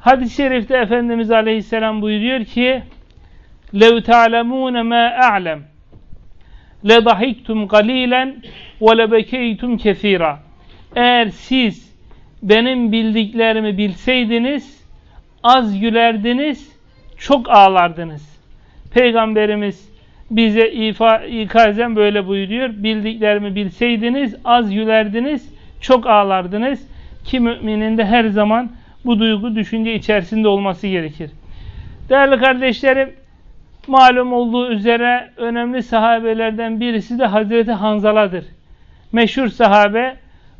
Hadis-i şerifte Efendimiz Aleyhisselam buyuruyor ki لَوْ تَعْلَمُونَ مَا أَعْلَمُ لَضَحِكْتُمْ قَلِيلًا وَلَبَكَيْتُمْ كَثِيرًا Eğer siz benim bildiklerimi bilseydiniz az gülerdiniz, çok ağlardınız. Peygamberimiz bize ifa, ikazen böyle buyuruyor. Bildiklerimi bilseydiniz az gülerdiniz, çok ağlardınız. Ki müminin de her zaman bu duygu, düşünce içerisinde olması gerekir. Değerli kardeşlerim, malum olduğu üzere önemli sahabelerden birisi de Hazreti Hanzala'dır. Meşhur sahabe,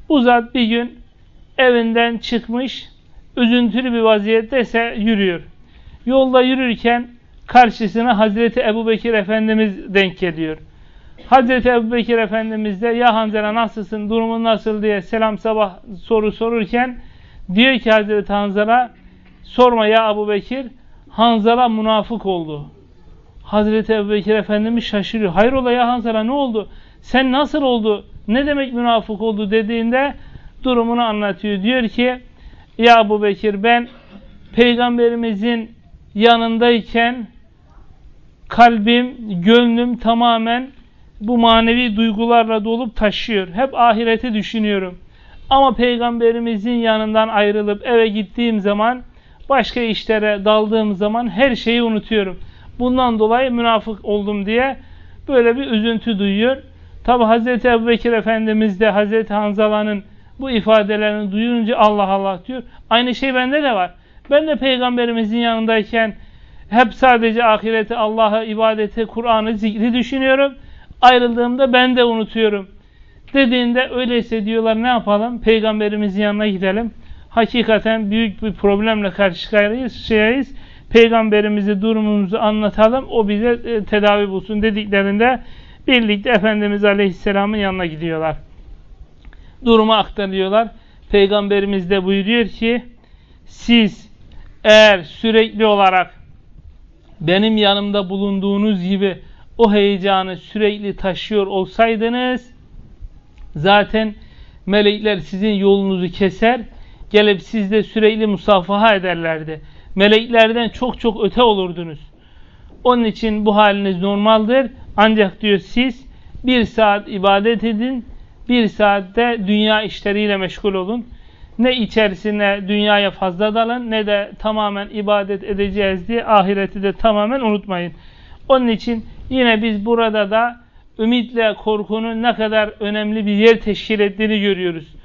bu zat bir gün evinden çıkmış, üzüntülü bir vaziyette ise yürüyor. Yolda yürürken karşısına Hazreti Ebubekir Efendimiz denk geliyor. Hazreti Ebubekir Efendimiz de ya Hanzala nasılsın, durumun nasıl diye selam sabah soru sorurken diyor ki Hazreti Hanzala sorma ya Ebubekir Hanzala münafık oldu. Hazreti Ebubekir Efendimiz şaşırıyor. Hayrola ya Hanzala ne oldu? Sen nasıl oldu? Ne demek münafık oldu dediğinde durumunu anlatıyor. Diyor ki ya Ebu Bekir ben peygamberimizin yanındayken kalbim, gönlüm tamamen bu manevi duygularla dolup taşıyor. Hep ahireti düşünüyorum. Ama peygamberimizin yanından ayrılıp eve gittiğim zaman başka işlere daldığım zaman her şeyi unutuyorum. Bundan dolayı münafık oldum diye böyle bir üzüntü duyuyor. Tabi Hazreti Ebubekir Efendimiz de Hazreti Hanzala'nın bu ifadelerini duyunca Allah Allah diyor. Aynı şey bende de var. Ben de peygamberimizin yanındayken hep sadece ahireti, Allah'ı, ibadeti, Kur'an'ı, zikri düşünüyorum. Ayrıldığımda ben de unutuyorum. Dediğinde öyleyse diyorlar ne yapalım? Peygamberimizin yanına gidelim. Hakikaten büyük bir problemle karşı karşıyayız. Peygamberimizi durumumuzu anlatalım. O bize e, tedavi bulsun dediklerinde birlikte Efendimiz Aleyhisselam'ın yanına gidiyorlar. Durumu aktarıyorlar. Peygamberimiz de buyuruyor ki siz eğer sürekli olarak benim yanımda bulunduğunuz gibi o heyecanı sürekli taşıyor olsaydınız zaten melekler sizin yolunuzu keser gelip sizde sürekli musafaha ederlerdi. Meleklerden çok çok öte olurdunuz. Onun için bu haliniz normaldir. Ancak diyor siz bir saat ibadet edin, bir saatte dünya işleriyle meşgul olun. Ne içerisine dünyaya fazla dalın ne de tamamen ibadet edeceğiz diye ahireti de tamamen unutmayın. Onun için yine biz burada da ümitle korkunun ne kadar önemli bir yer teşkil ettiğini görüyoruz.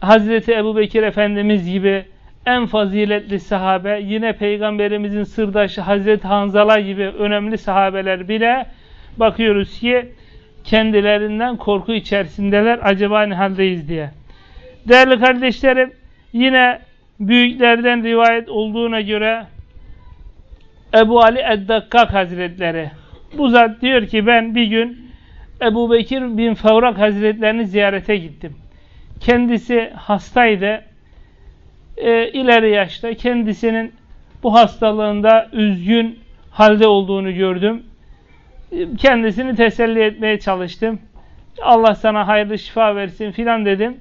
Hazreti Ebu Bekir Efendimiz gibi en faziletli sahabe, yine Peygamberimizin sırdaşı Hazreti Hanzala gibi önemli sahabeler bile bakıyoruz ki kendilerinden korku içerisindeler. Acaba ne haldeyiz diye. Değerli kardeşlerim yine büyüklerden rivayet olduğuna göre Ebu Ali Eddakkak Hazretleri bu zat diyor ki ben bir gün Ebu Bekir bin Fevrak Hazretlerini ziyarete gittim. Kendisi hastaydı. E, ileri yaşta kendisinin bu hastalığında üzgün halde olduğunu gördüm. Kendisini teselli etmeye çalıştım. Allah sana hayırlı şifa versin filan dedim.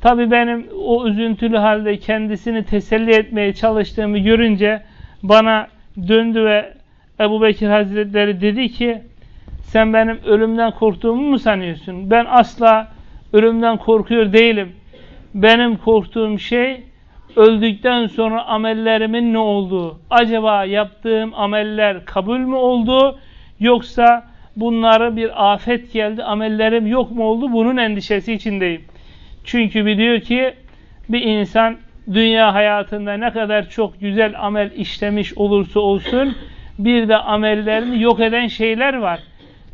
Tabi benim o üzüntülü halde kendisini teselli etmeye çalıştığımı görünce bana döndü ve Ebu Bekir Hazretleri dedi ki sen benim ölümden korktuğumu mu sanıyorsun? Ben asla ölümden korkuyor değilim. Benim korktuğum şey öldükten sonra amellerimin ne olduğu. Acaba yaptığım ameller kabul mü oldu yoksa bunları bir afet geldi amellerim yok mu oldu bunun endişesi içindeyim. Çünkü biliyor ki bir insan dünya hayatında ne kadar çok güzel amel işlemiş olursa olsun bir de amellerini yok eden şeyler var.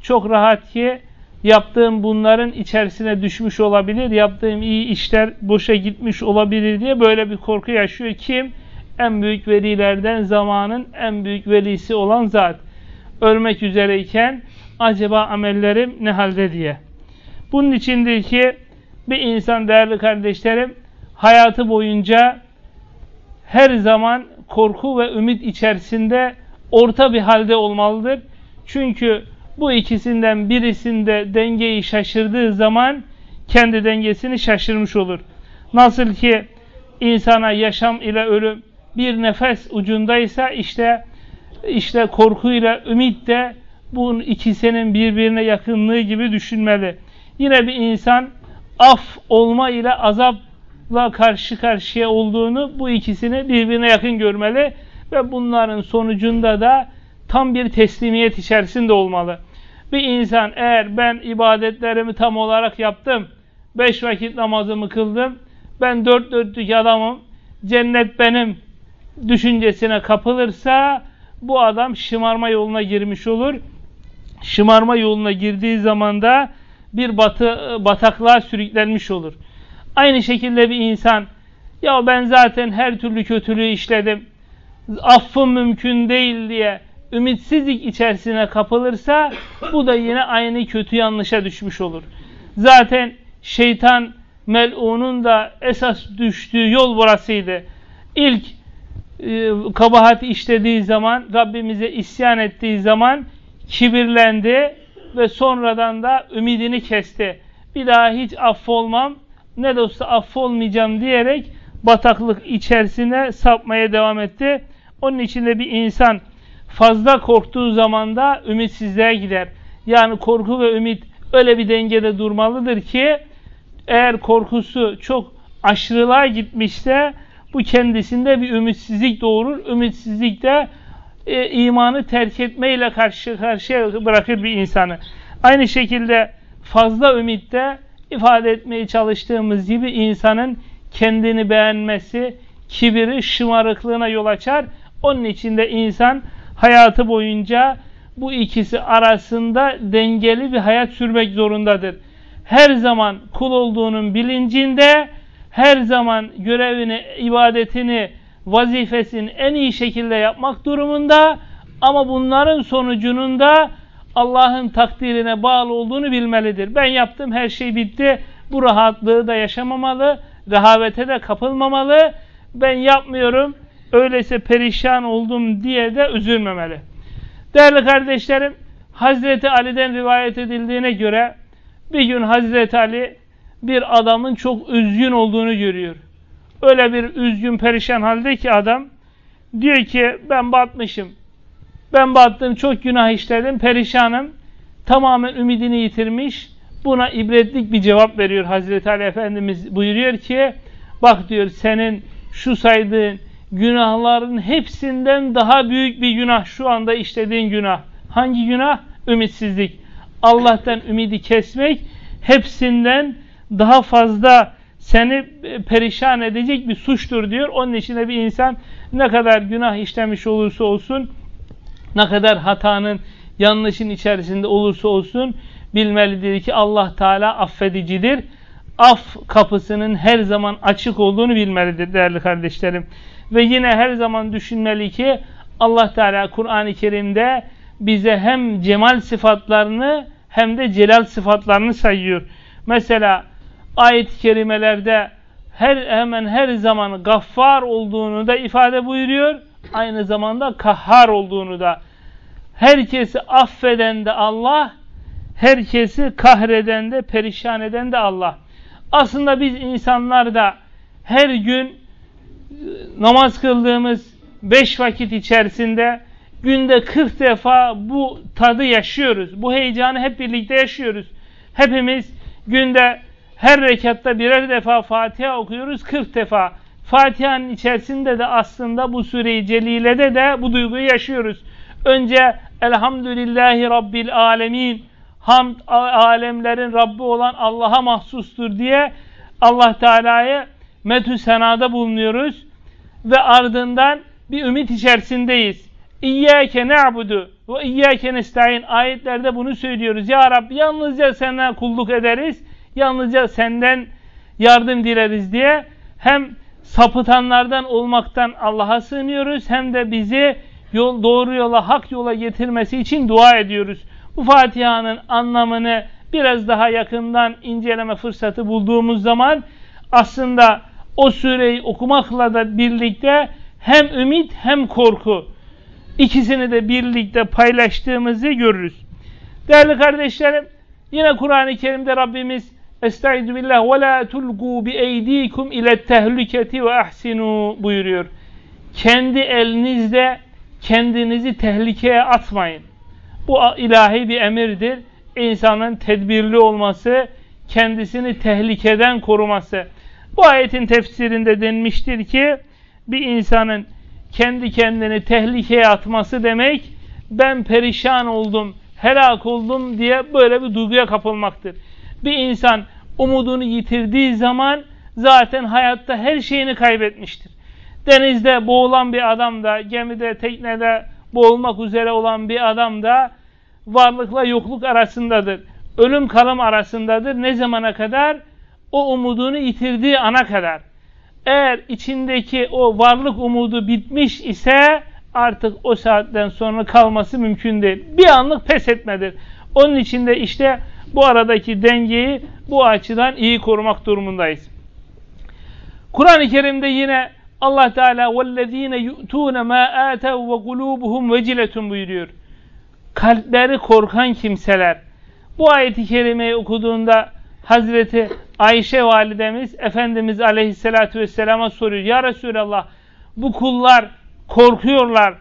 Çok rahat ki yaptığım bunların içerisine düşmüş olabilir, yaptığım iyi işler boşa gitmiş olabilir diye böyle bir korku yaşıyor. Kim? En büyük velilerden zamanın en büyük velisi olan zat. Ölmek üzereyken acaba amellerim ne halde diye. Bunun içindeki bir insan değerli kardeşlerim hayatı boyunca her zaman korku ve ümit içerisinde orta bir halde olmalıdır. Çünkü bu ikisinden birisinde dengeyi şaşırdığı zaman kendi dengesini şaşırmış olur. Nasıl ki insana yaşam ile ölüm bir nefes ucundaysa işte işte korkuyla ümit de bu ikisinin birbirine yakınlığı gibi düşünmeli. Yine bir insan af olma ile azapla karşı karşıya olduğunu bu ikisini birbirine yakın görmeli ve bunların sonucunda da tam bir teslimiyet içerisinde olmalı. Bir insan eğer ben ibadetlerimi tam olarak yaptım, beş vakit namazımı kıldım, ben dört dörtlük adamım, cennet benim düşüncesine kapılırsa bu adam şımarma yoluna girmiş olur. Şımarma yoluna girdiği zaman da bir batı, bataklığa sürüklenmiş olur. Aynı şekilde bir insan ya ben zaten her türlü kötülüğü işledim, affım mümkün değil diye ümitsizlik içerisine kapılırsa bu da yine aynı kötü yanlışa düşmüş olur. Zaten şeytan mel'unun da esas düştüğü yol burasıydı. İlk e, kabahat işlediği zaman, Rabbimize isyan ettiği zaman kibirlendi ve sonradan da ümidini kesti. Bir daha hiç affolmam, ne de olsa affolmayacağım diyerek bataklık içerisine sapmaya devam etti. Onun için de bir insan fazla korktuğu zaman da ümitsizliğe gider. Yani korku ve ümit öyle bir dengede durmalıdır ki eğer korkusu çok aşırılığa gitmişse bu kendisinde bir ümitsizlik doğurur. Ümitsizlik de e, imanı terk etmeyle karşı karşıya bırakır bir insanı. Aynı şekilde fazla ümitte ifade etmeye çalıştığımız gibi insanın kendini beğenmesi, kibiri, şımarıklığına yol açar. Onun için de insan hayatı boyunca bu ikisi arasında dengeli bir hayat sürmek zorundadır. Her zaman kul olduğunun bilincinde, her zaman görevini, ibadetini, vazifesini en iyi şekilde yapmak durumunda ama bunların sonucunun da Allah'ın takdirine bağlı olduğunu bilmelidir. Ben yaptım her şey bitti. Bu rahatlığı da yaşamamalı, rehavete de kapılmamalı. Ben yapmıyorum öyleyse perişan oldum diye de üzülmemeli. Değerli kardeşlerim, Hazreti Ali'den rivayet edildiğine göre bir gün Hazreti Ali bir adamın çok üzgün olduğunu görüyor. Öyle bir üzgün perişan halde ki adam diyor ki ben batmışım. Ben battım çok günah işledim perişanım. Tamamen ümidini yitirmiş. Buna ibretlik bir cevap veriyor Hazreti Ali Efendimiz buyuruyor ki bak diyor senin şu saydığın günahların hepsinden daha büyük bir günah şu anda işlediğin günah. Hangi günah? Ümitsizlik. Allah'tan ümidi kesmek hepsinden daha fazla seni e, perişan edecek bir suçtur diyor. Onun için bir insan ne kadar günah işlemiş olursa olsun, ne kadar hatanın, yanlışın içerisinde olursa olsun bilmelidir ki Allah Teala affedicidir. Af kapısının her zaman açık olduğunu bilmelidir değerli kardeşlerim. Ve yine her zaman düşünmeli ki Allah Teala Kur'an-ı Kerim'de bize hem cemal sıfatlarını hem de celal sıfatlarını sayıyor. Mesela ayet-i kerimelerde her, hemen her zaman gaffar olduğunu da ifade buyuruyor. Aynı zamanda kahhar olduğunu da. Herkesi affeden de Allah, herkesi kahreden de, perişan eden de Allah. Aslında biz insanlar da her gün namaz kıldığımız beş vakit içerisinde günde 40 defa bu tadı yaşıyoruz. Bu heyecanı hep birlikte yaşıyoruz. Hepimiz günde her rekatta birer defa Fatiha okuyoruz 40 defa. Fatiha'nın içerisinde de aslında bu süreyi celilede de bu duyguyu yaşıyoruz. Önce Elhamdülillahi Rabbil Alemin hamd alemlerin Rabbi olan Allah'a mahsustur diye Allah Teala'ya metü senada bulunuyoruz ve ardından bir ümit içerisindeyiz. İyyâke ne'budu ve iyyâke nestaîn ayetlerde bunu söylüyoruz. Ya Rabbi yalnızca sana kulluk ederiz, yalnızca senden yardım dileriz diye hem sapıtanlardan olmaktan Allah'a sığınıyoruz hem de bizi yol, doğru yola, hak yola getirmesi için dua ediyoruz. Bu Fatiha'nın anlamını biraz daha yakından inceleme fırsatı bulduğumuz zaman aslında o sureyi okumakla da birlikte hem ümit hem korku ikisini de birlikte paylaştığımızı görürüz. Değerli kardeşlerim yine Kur'an-ı Kerim'de Rabbimiz Estaizu billah ve la tulgu bi eydikum ile tehlüketi ve ahsinu buyuruyor. kendi elinizle kendinizi tehlikeye atmayın. Bu ilahi bir emirdir. İnsanın tedbirli olması, kendisini tehlikeden koruması. Bu ayetin tefsirinde denmiştir ki bir insanın kendi kendini tehlikeye atması demek ben perişan oldum, helak oldum diye böyle bir duyguya kapılmaktır. Bir insan umudunu yitirdiği zaman zaten hayatta her şeyini kaybetmiştir. Denizde boğulan bir adam da, gemide, teknede boğulmak üzere olan bir adam da varlıkla yokluk arasındadır. Ölüm kalım arasındadır. Ne zamana kadar? o umudunu yitirdiği ana kadar eğer içindeki o varlık umudu bitmiş ise artık o saatten sonra kalması mümkün değil. Bir anlık pes etmedir. Onun için de işte bu aradaki dengeyi bu açıdan iyi korumak durumundayız. Kur'an-ı Kerim'de yine Allah Teala "Vellezîne yu'tûne mâ âtev ve kulûbuhum veciletun" buyuruyor. Kalpleri korkan kimseler. Bu ayeti kerimeyi okuduğunda Hazreti Ayşe validemiz Efendimiz Aleyhisselatü Vesselam'a soruyor. Ya Resulallah bu kullar korkuyorlar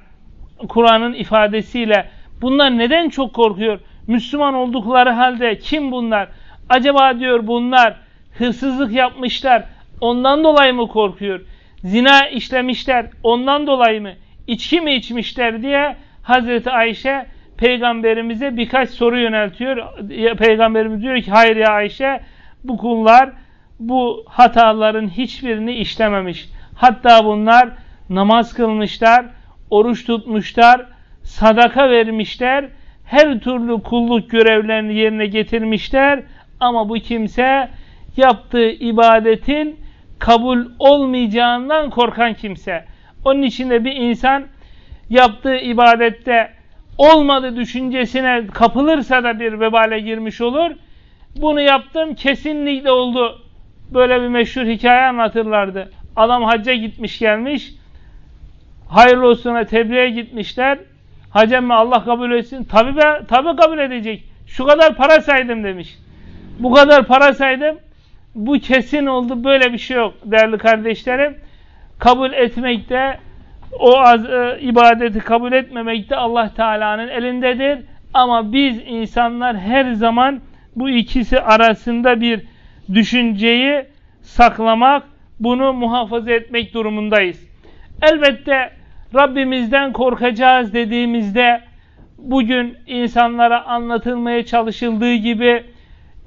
Kur'an'ın ifadesiyle. Bunlar neden çok korkuyor? Müslüman oldukları halde kim bunlar? Acaba diyor bunlar hırsızlık yapmışlar. Ondan dolayı mı korkuyor? Zina işlemişler. Ondan dolayı mı? İçki mi içmişler diye Hazreti Ayşe peygamberimize birkaç soru yöneltiyor. Peygamberimiz diyor ki hayır ya Ayşe bu kullar bu hataların hiçbirini işlememiş. Hatta bunlar namaz kılmışlar, oruç tutmuşlar, sadaka vermişler, her türlü kulluk görevlerini yerine getirmişler ama bu kimse yaptığı ibadetin kabul olmayacağından korkan kimse. Onun için de bir insan yaptığı ibadette olmadı düşüncesine kapılırsa da bir vebale girmiş olur. Bunu yaptım kesinlikle oldu. Böyle bir meşhur hikaye anlatırlardı. Adam hacca gitmiş gelmiş. Hayırlı olsuna tebliğe gitmişler. Hacem mi Allah kabul etsin? Tabi be, tabi kabul edecek. Şu kadar para saydım demiş. Bu kadar para saydım. Bu kesin oldu. Böyle bir şey yok değerli kardeşlerim. Kabul etmekte o az, e, ibadeti kabul etmemekte Allah Teala'nın elindedir. Ama biz insanlar her zaman bu ikisi arasında bir düşünceyi saklamak, bunu muhafaza etmek durumundayız. Elbette Rabbimizden korkacağız dediğimizde bugün insanlara anlatılmaya çalışıldığı gibi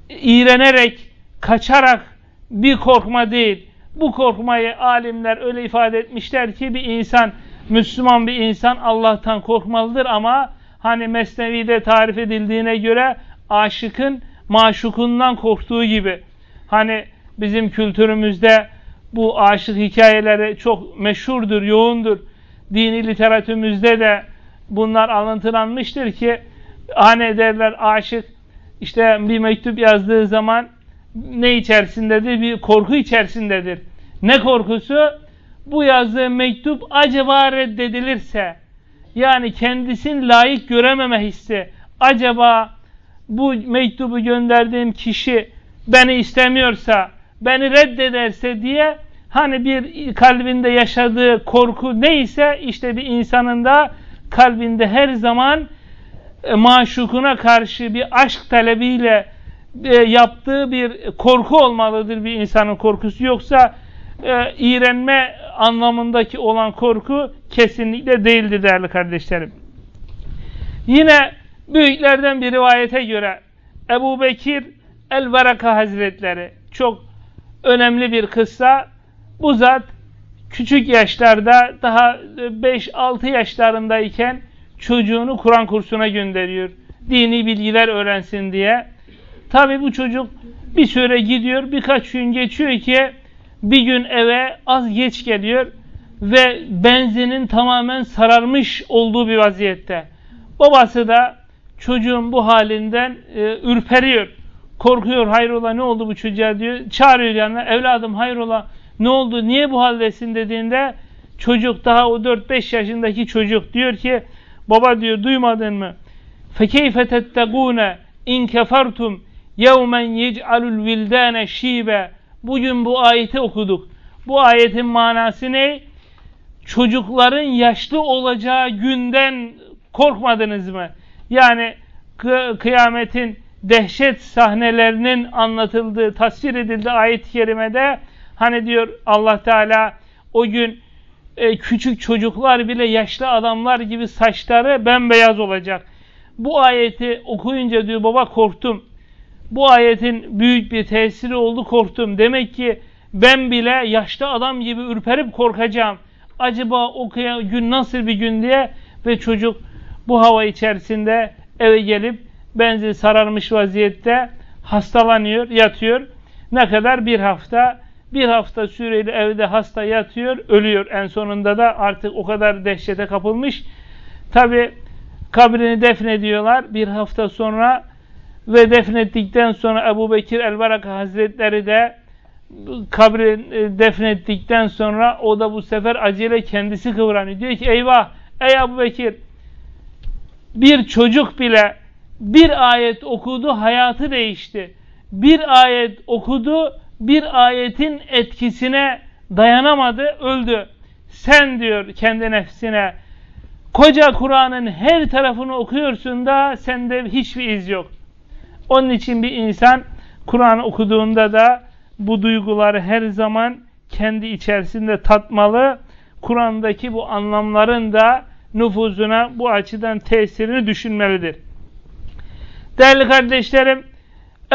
iğrenerek, kaçarak bir korkma değil. Bu korkmayı alimler öyle ifade etmişler ki bir insan, Müslüman bir insan Allah'tan korkmalıdır ama hani Mesnevi'de tarif edildiğine göre aşıkın maşukundan korktuğu gibi. Hani bizim kültürümüzde bu aşık hikayeleri çok meşhurdur, yoğundur. Dini literatürümüzde de bunlar alıntılanmıştır ki hani derler aşık işte bir mektup yazdığı zaman ne içerisindedir? Bir korku içerisindedir. Ne korkusu? Bu yazdığı mektup acaba reddedilirse yani kendisini layık görememe hissi acaba bu mektubu gönderdiğim kişi beni istemiyorsa, beni reddederse diye hani bir kalbinde yaşadığı korku neyse işte bir insanın da kalbinde her zaman e, maşukuna karşı bir aşk talebiyle e, yaptığı bir korku olmalıdır bir insanın korkusu. Yoksa e, iğrenme anlamındaki olan korku kesinlikle değildir değerli kardeşlerim. Yine büyüklerden bir rivayete göre Ebu Bekir El-Veraka Hazretleri çok önemli bir kıssa. Bu zat küçük yaşlarda daha 5-6 yaşlarındayken çocuğunu Kur'an kursuna gönderiyor. Dini bilgiler öğrensin diye. Tabi bu çocuk bir süre gidiyor. Birkaç gün geçiyor ki bir gün eve az geç geliyor ve benzinin tamamen sararmış olduğu bir vaziyette. Babası da çocuğun bu halinden e, ürperiyor. Korkuyor hayrola ne oldu bu çocuğa diyor. Çağırıyor yanına evladım hayrola ne oldu niye bu haldesin dediğinde çocuk daha o 4-5 yaşındaki çocuk diyor ki baba diyor duymadın mı? فَكَيْفَ تَتَّقُونَ اِنْ كَفَرْتُمْ يَوْمَنْ يَجْعَلُ الْوِلْدَانَ شِيبًا Bugün bu ayeti okuduk. Bu ayetin manası ne? çocukların yaşlı olacağı günden korkmadınız mı? Yani kıyametin dehşet sahnelerinin anlatıldığı, tasvir edildiği ayet-i kerimede hani diyor Allah Teala o gün e, küçük çocuklar bile yaşlı adamlar gibi saçları bembeyaz olacak. Bu ayeti okuyunca diyor baba korktum. Bu ayetin büyük bir tesiri oldu korktum. Demek ki ben bile yaşlı adam gibi ürperip korkacağım. Acaba o gün nasıl bir gün diye ve çocuk bu hava içerisinde eve gelip benzi sararmış vaziyette hastalanıyor, yatıyor. Ne kadar? Bir hafta. Bir hafta süreli evde hasta yatıyor, ölüyor. En sonunda da artık o kadar dehşete kapılmış. Tabi kabrini defnediyorlar bir hafta sonra ve defnettikten sonra Ebu Bekir el-Baraka Hazretleri de kabri e, defnettikten sonra o da bu sefer acele kendisi kıvranıyor. Diyor ki eyvah ey Ebu Bekir bir çocuk bile bir ayet okudu hayatı değişti. Bir ayet okudu bir ayetin etkisine dayanamadı öldü. Sen diyor kendi nefsine koca Kur'an'ın her tarafını okuyorsun da sende hiçbir iz yok. Onun için bir insan Kur'an okuduğunda da bu duyguları her zaman kendi içerisinde tatmalı. Kur'an'daki bu anlamların da nüfuzuna bu açıdan tesirini düşünmelidir. Değerli kardeşlerim,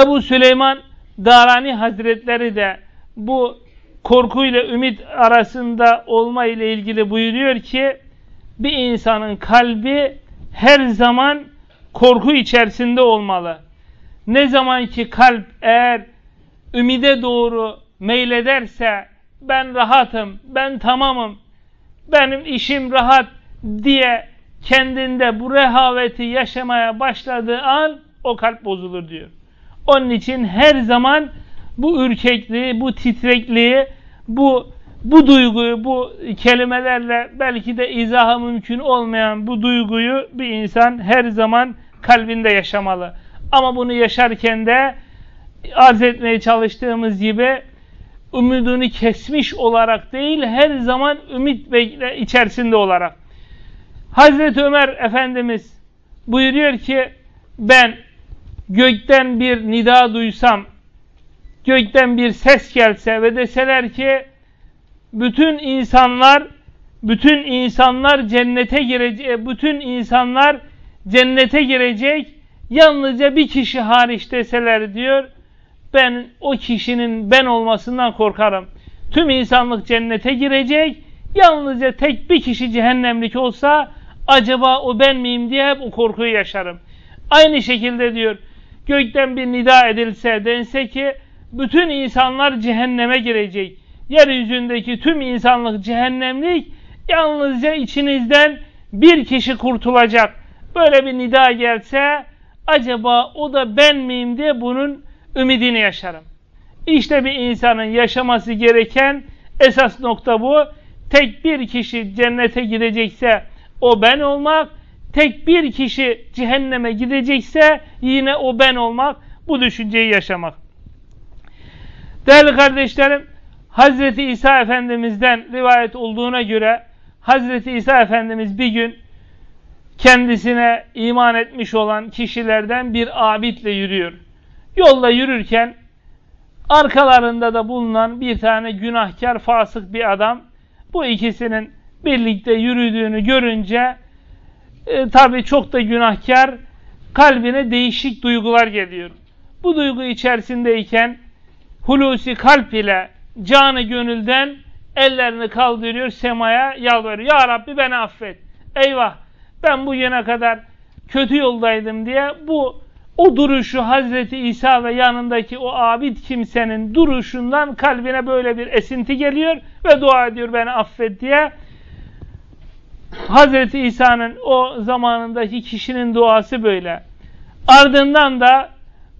Ebu Süleyman Darani Hazretleri de bu korkuyla ümit arasında olma ile ilgili buyuruyor ki bir insanın kalbi her zaman korku içerisinde olmalı. Ne zaman ki kalp eğer ümide doğru meylederse ben rahatım, ben tamamım, benim işim rahat diye kendinde bu rehaveti yaşamaya başladığı an o kalp bozulur diyor. Onun için her zaman bu ürkekliği, bu titrekliği, bu bu duyguyu, bu kelimelerle belki de izahı mümkün olmayan bu duyguyu bir insan her zaman kalbinde yaşamalı. Ama bunu yaşarken de arz etmeye çalıştığımız gibi umudunu kesmiş olarak değil, her zaman ümit içerisinde olarak. Hazreti Ömer Efendimiz buyuruyor ki ben gökten bir nida duysam, gökten bir ses gelse ve deseler ki bütün insanlar bütün insanlar cennete girecek, bütün insanlar cennete girecek, yalnızca bir kişi hariç deseler diyor, ben o kişinin ben olmasından korkarım. Tüm insanlık cennete girecek, yalnızca tek bir kişi cehennemlik olsa, acaba o ben miyim diye hep o korkuyu yaşarım. Aynı şekilde diyor, gökten bir nida edilse, dense ki, bütün insanlar cehenneme girecek. Yeryüzündeki tüm insanlık cehennemlik, yalnızca içinizden bir kişi kurtulacak. Böyle bir nida gelse, acaba o da ben miyim diye bunun ümidini yaşarım. İşte bir insanın yaşaması gereken esas nokta bu. Tek bir kişi cennete gidecekse o ben olmak, tek bir kişi cehenneme gidecekse yine o ben olmak, bu düşünceyi yaşamak. Değerli kardeşlerim, Hazreti İsa Efendimiz'den rivayet olduğuna göre Hazreti İsa Efendimiz bir gün kendisine iman etmiş olan kişilerden bir abidle yürüyor. Yolda yürürken arkalarında da bulunan bir tane günahkar, fasık bir adam bu ikisinin birlikte yürüdüğünü görünce e, tabi çok da günahkar kalbine değişik duygular geliyor. Bu duygu içerisindeyken hulusi kalp ile canı gönülden ellerini kaldırıyor semaya yalvarıyor. Ya Rabbi beni affet. Eyvah ben bu yene kadar kötü yoldaydım diye bu o duruşu Hazreti İsa ve yanındaki o abid kimsenin duruşundan kalbine böyle bir esinti geliyor ve dua ediyor beni affet diye. Hazreti İsa'nın o zamanındaki kişinin duası böyle. Ardından da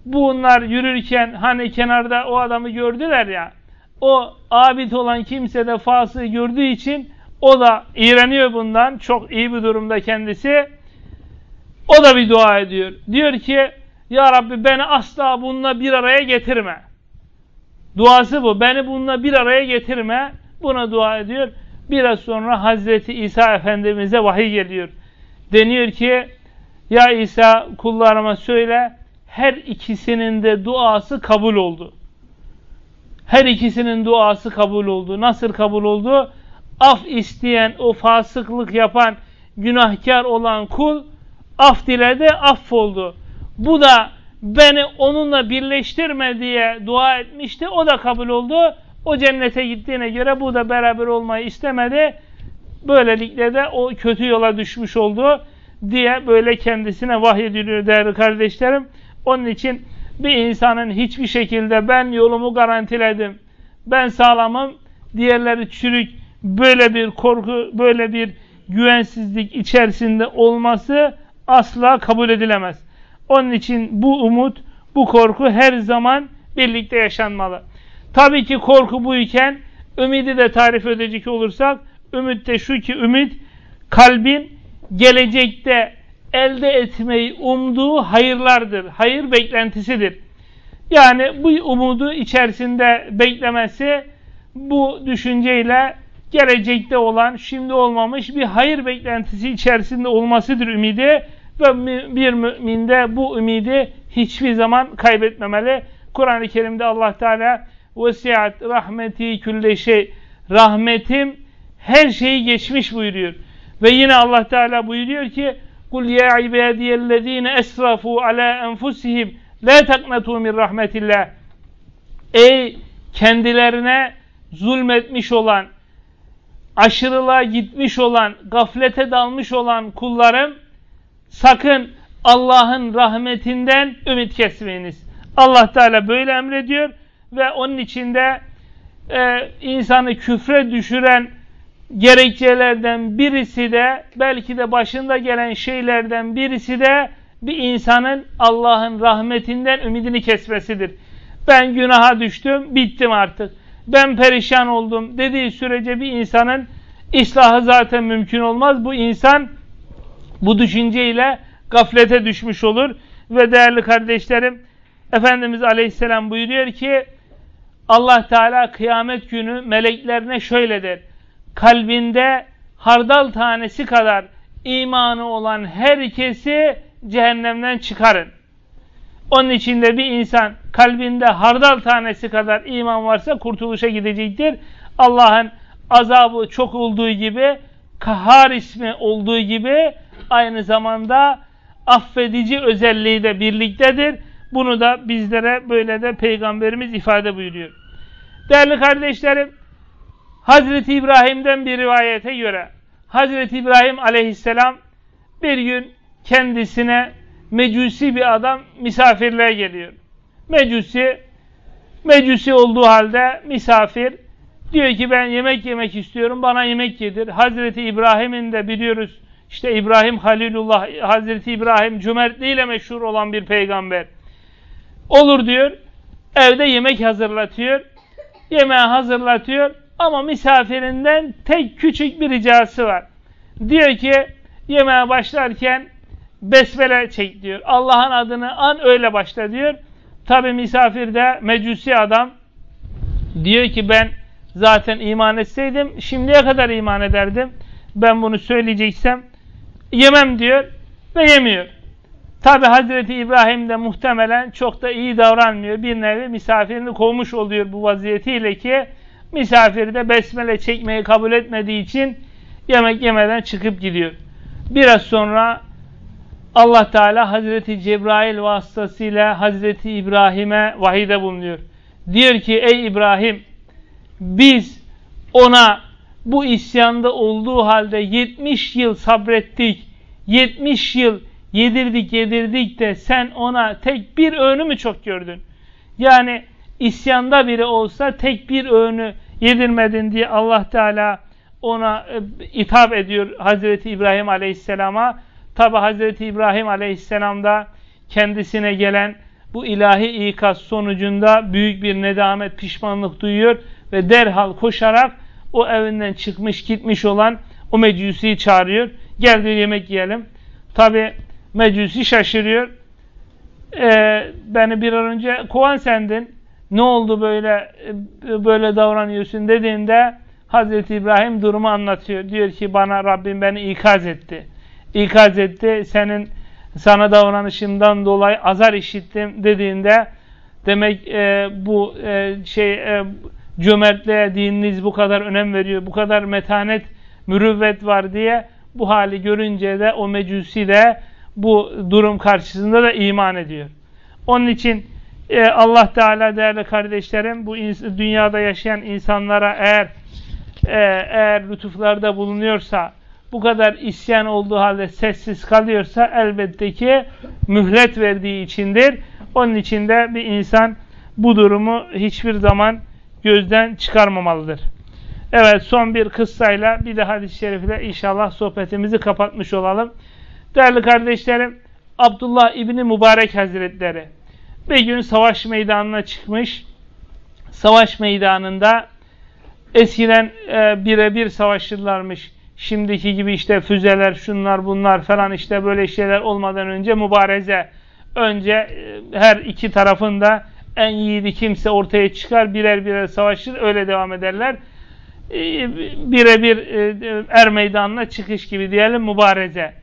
bunlar yürürken hani kenarda o adamı gördüler ya o abid olan kimse de fasığı gördüğü için o da iğreniyor bundan. Çok iyi bir durumda kendisi. O da bir dua ediyor. Diyor ki Ya Rabbi beni asla bununla bir araya getirme. Duası bu. Beni bununla bir araya getirme. Buna dua ediyor. Biraz sonra Hazreti İsa Efendimiz'e vahiy geliyor. Deniyor ki ya İsa kullarıma söyle her ikisinin de duası kabul oldu. Her ikisinin duası kabul oldu. Nasıl kabul oldu? Af isteyen, o fasıklık yapan, günahkar olan kul af diledi, affoldu. Bu da beni onunla birleştirme diye dua etmişti. O da kabul oldu. O cennete gittiğine göre bu da beraber olmayı istemedi. Böylelikle de o kötü yola düşmüş oldu diye böyle kendisine vahyediliyor değerli kardeşlerim. Onun için bir insanın hiçbir şekilde ben yolumu garantiledim, ben sağlamım, diğerleri çürük, böyle bir korku, böyle bir güvensizlik içerisinde olması asla kabul edilemez. Onun için bu umut, bu korku her zaman birlikte yaşanmalı. Tabii ki korku buyken ümidi de tarif edecek olursak ümit de şu ki ümit kalbin gelecekte elde etmeyi umduğu hayırlardır. Hayır beklentisidir. Yani bu umudu içerisinde beklemesi bu düşünceyle gelecekte olan, şimdi olmamış bir hayır beklentisi içerisinde olmasıdır ümidi ve bir müminde bu ümidi hiçbir zaman kaybetmemeli. Kur'an-ı Kerim'de Allah Teala vesiat rahmeti külle şey rahmetim her şeyi geçmiş buyuruyor. Ve yine Allah Teala buyuruyor ki Kul ya ibadiyellezine esrafu ala enfusihim la taknatu min rahmetillah. Ey kendilerine zulmetmiş olan, aşırılığa gitmiş olan, gaflete dalmış olan kullarım sakın Allah'ın rahmetinden ümit kesmeyiniz. Allah Teala böyle emrediyor ve onun içinde e, insanı küfre düşüren gerekçelerden birisi de belki de başında gelen şeylerden birisi de bir insanın Allah'ın rahmetinden ümidini kesmesidir. Ben günaha düştüm, bittim artık. Ben perişan oldum dediği sürece bir insanın islahı zaten mümkün olmaz. Bu insan bu düşünceyle gaflete düşmüş olur. Ve değerli kardeşlerim, Efendimiz Aleyhisselam buyuruyor ki, Allah Teala kıyamet günü meleklerine şöyle der kalbinde hardal tanesi kadar imanı olan herkesi cehennemden çıkarın. Onun içinde bir insan kalbinde hardal tanesi kadar iman varsa kurtuluşa gidecektir. Allah'ın azabı çok olduğu gibi, kahar ismi olduğu gibi aynı zamanda affedici özelliği de birliktedir. Bunu da bizlere böyle de Peygamberimiz ifade buyuruyor. Değerli kardeşlerim, Hazreti İbrahim'den bir rivayete göre Hazreti İbrahim aleyhisselam bir gün kendisine mecusi bir adam misafirliğe geliyor. Mecusi, mecusi olduğu halde misafir diyor ki ben yemek yemek istiyorum bana yemek yedir. Hazreti İbrahim'in de biliyoruz işte İbrahim Halilullah, Hazreti İbrahim cömertliğiyle meşhur olan bir peygamber. Olur diyor, evde yemek hazırlatıyor, yemeği hazırlatıyor. Ama misafirinden tek küçük bir ricası var. Diyor ki yemeğe başlarken besmele çek diyor. Allah'ın adını an öyle başla diyor. Tabi misafir de mecusi adam diyor ki ben zaten iman etseydim şimdiye kadar iman ederdim. Ben bunu söyleyeceksem yemem diyor ve yemiyor. Tabi Hazreti İbrahim de muhtemelen çok da iyi davranmıyor. Bir nevi misafirini kovmuş oluyor bu vaziyetiyle ki Misafiri de besmele çekmeyi kabul etmediği için yemek yemeden çıkıp gidiyor. Biraz sonra Allah Teala Hazreti Cebrail vasıtasıyla Hazreti İbrahim'e vahide bulunuyor. Diyor ki ey İbrahim biz ona bu isyanda olduğu halde 70 yıl sabrettik. 70 yıl yedirdik yedirdik de sen ona tek bir öğünü mü çok gördün? Yani isyanda biri olsa tek bir öğünü yedirmedin diye Allah Teala ona e, hitap ediyor Hazreti İbrahim Aleyhisselam'a. Tabi Hazreti İbrahim Aleyhisselam da kendisine gelen bu ilahi ikaz sonucunda büyük bir nedamet, pişmanlık duyuyor ve derhal koşarak o evinden çıkmış gitmiş olan o mecusiyi çağırıyor. Gel diyor yemek yiyelim. Tabi mecusi şaşırıyor. Ee, beni bir an önce kovan sendin ne oldu böyle böyle davranıyorsun dediğinde Hazreti İbrahim durumu anlatıyor. Diyor ki bana Rabbim beni ikaz etti. İkaz etti. Senin sana davranışından dolayı azar işittim dediğinde demek e, bu e, şey e, cömertliğe dininiz bu kadar önem veriyor. Bu kadar metanet, mürüvvet var diye bu hali görünce de o mecusi de bu durum karşısında da iman ediyor. Onun için e, Allah Teala değerli kardeşlerim bu dünyada yaşayan insanlara eğer e, eğer lütuflarda bulunuyorsa bu kadar isyan olduğu halde sessiz kalıyorsa elbette ki mühlet verdiği içindir. Onun için de bir insan bu durumu hiçbir zaman gözden çıkarmamalıdır. Evet son bir kıssayla bir de hadis-i şerifle inşallah sohbetimizi kapatmış olalım. Değerli kardeşlerim Abdullah İbni Mübarek Hazretleri bir gün savaş meydanına çıkmış. Savaş meydanında eskiden e, birebir savaşırlarmış. Şimdiki gibi işte füzeler, şunlar bunlar falan işte böyle şeyler olmadan önce mübareze. Önce e, her iki tarafında en yiğidi kimse ortaya çıkar, birer birer savaşır, öyle devam ederler. E, birebir e, er meydanına çıkış gibi diyelim mübareze.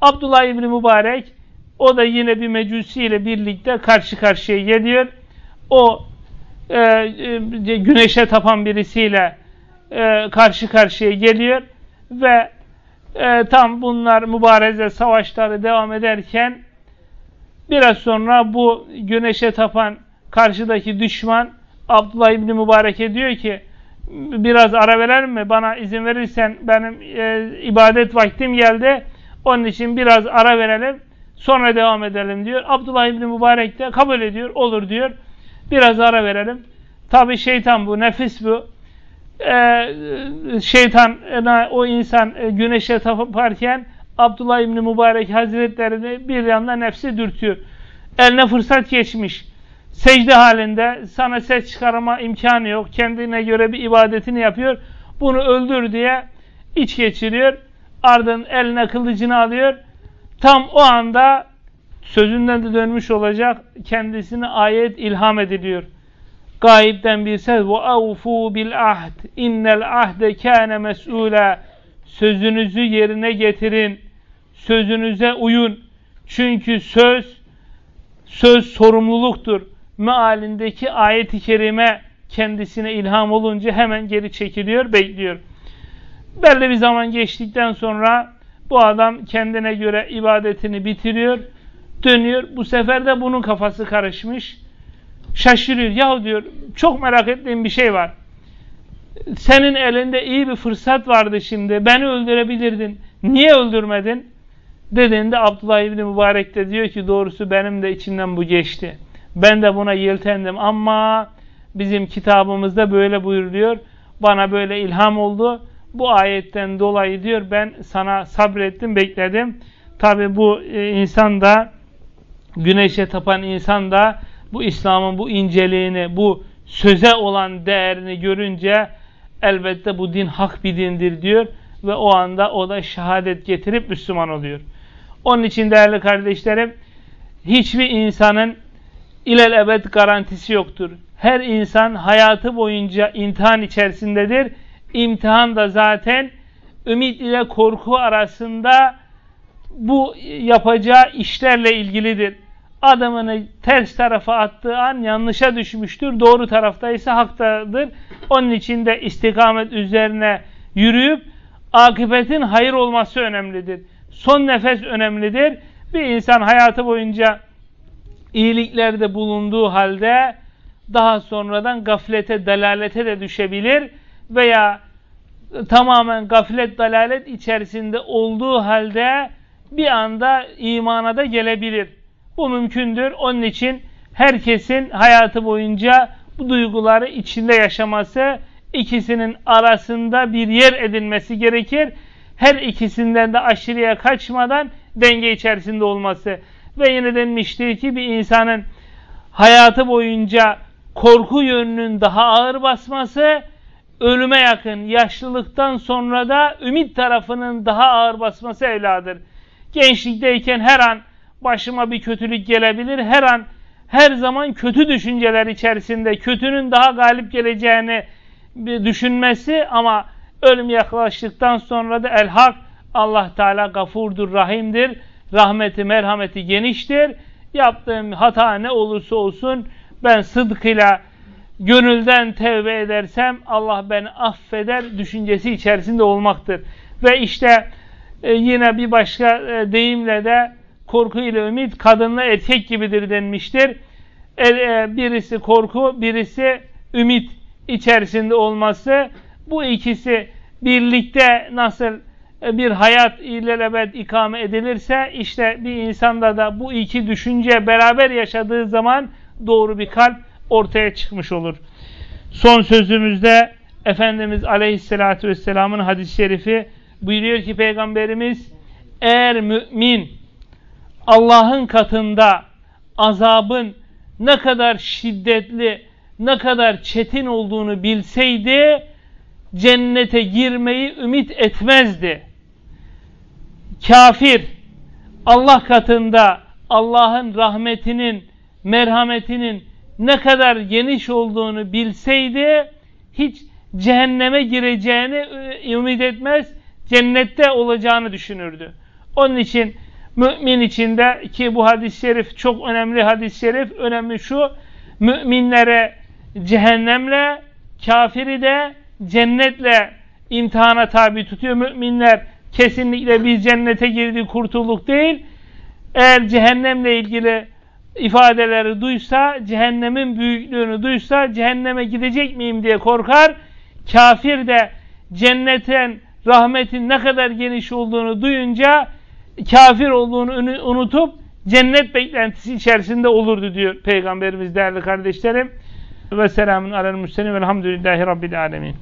Abdullah İbni Mübarek o da yine bir mecusi ile birlikte karşı karşıya geliyor. O e, güneşe tapan birisiyle e, karşı karşıya geliyor ve e, tam bunlar mübareze savaşları devam ederken biraz sonra bu güneşe tapan karşıdaki düşman Abdullah İbni Mübarek'e diyor ki biraz ara verer mi? Bana izin verirsen benim e, ibadet vaktim geldi. Onun için biraz ara verelim. Sonra devam edelim diyor. Abdullah İbni Mübarek de kabul ediyor. Olur diyor. Biraz ara verelim. Tabi şeytan bu, nefis bu. Ee, şeytan, o insan e, güneşe taparken Abdullah İbni Mübarek Hazretlerini bir yanda nefsi dürtüyor. Eline fırsat geçmiş. Secde halinde sana ses çıkarma imkanı yok. Kendine göre bir ibadetini yapıyor. Bunu öldür diye iç geçiriyor. Ardın eline kılıcını alıyor Tam o anda sözünden de dönmüş olacak kendisine ayet ilham ediliyor. Gayipten bir ses ve avfu bil ahd. İnnel ahde kâne mes'ûlâ. Sözünüzü yerine getirin. Sözünüze uyun. Çünkü söz söz sorumluluktur. Mealindeki ayet-i kerime kendisine ilham olunca hemen geri çekiliyor bekliyor. Belli bir zaman geçtikten sonra bu adam kendine göre ibadetini bitiriyor, dönüyor. Bu sefer de bunun kafası karışmış. Şaşırıyor. Yahu diyor çok merak ettiğim bir şey var. Senin elinde iyi bir fırsat vardı şimdi. Beni öldürebilirdin. Niye öldürmedin? Dediğinde Abdullah İbni Mübarek de diyor ki doğrusu benim de içimden bu geçti. Ben de buna yeltendim ama bizim kitabımızda böyle buyuruluyor. Bana böyle ilham oldu bu ayetten dolayı diyor ben sana sabrettim, bekledim. Tabi bu e, insan da güneşe tapan insan da bu İslam'ın bu inceliğini, bu söze olan değerini görünce elbette bu din hak bir dindir diyor ve o anda o da şehadet getirip Müslüman oluyor. Onun için değerli kardeşlerim hiçbir insanın ilel ebed garantisi yoktur. Her insan hayatı boyunca imtihan içerisindedir imtihan da zaten ümit ile korku arasında bu yapacağı işlerle ilgilidir. Adamını ters tarafa attığı an yanlışa düşmüştür. Doğru tarafta ise haktadır. Onun için de istikamet üzerine yürüyüp akıbetin hayır olması önemlidir. Son nefes önemlidir. Bir insan hayatı boyunca iyiliklerde bulunduğu halde daha sonradan gaflete, delalete de düşebilir veya tamamen gaflet, dalalet içerisinde olduğu halde bir anda imana da gelebilir. Bu mümkündür. Onun için herkesin hayatı boyunca bu duyguları içinde yaşaması, ikisinin arasında bir yer edinmesi gerekir. Her ikisinden de aşırıya kaçmadan denge içerisinde olması. Ve yine denmiştir ki bir insanın hayatı boyunca korku yönünün daha ağır basması, ölüme yakın, yaşlılıktan sonra da ümit tarafının daha ağır basması evladır. Gençlikteyken her an başıma bir kötülük gelebilir, her an her zaman kötü düşünceler içerisinde kötünün daha galip geleceğini düşünmesi ama ölüm yaklaştıktan sonra da el hak Allah Teala gafurdur, rahimdir. Rahmeti, merhameti geniştir. Yaptığım hata ne olursa olsun ben sıdkıyla gönülden tevbe edersem Allah beni affeder düşüncesi içerisinde olmaktır. Ve işte e, yine bir başka e, deyimle de korku ile ümit kadınla erkek gibidir denmiştir. E, e, birisi korku, birisi ümit içerisinde olması. Bu ikisi birlikte nasıl e, bir hayat ilelebet ikame edilirse işte bir insanda da bu iki düşünce beraber yaşadığı zaman doğru bir kalp ortaya çıkmış olur. Son sözümüzde Efendimiz Aleyhisselatü Vesselam'ın hadis-i şerifi buyuruyor ki Peygamberimiz eğer mümin Allah'ın katında azabın ne kadar şiddetli, ne kadar çetin olduğunu bilseydi cennete girmeyi ümit etmezdi. Kafir Allah katında Allah'ın rahmetinin, merhametinin ne kadar geniş olduğunu bilseydi hiç cehenneme gireceğini ümit etmez, cennette olacağını düşünürdü. Onun için mümin içinde ki bu hadis-i şerif çok önemli hadis-i şerif, önemli şu, müminlere cehennemle, kafiri de cennetle imtihana tabi tutuyor. Müminler kesinlikle biz cennete girdi kurtulduk değil. Eğer cehennemle ilgili ifadeleri duysa, cehennemin büyüklüğünü duysa, cehenneme gidecek miyim diye korkar. Kafir de cennetin, rahmetin ne kadar geniş olduğunu duyunca kafir olduğunu unutup cennet beklentisi içerisinde olurdu diyor Peygamberimiz değerli kardeşlerim. Ve selamun alel müsselim velhamdülillahi rabbil alemin.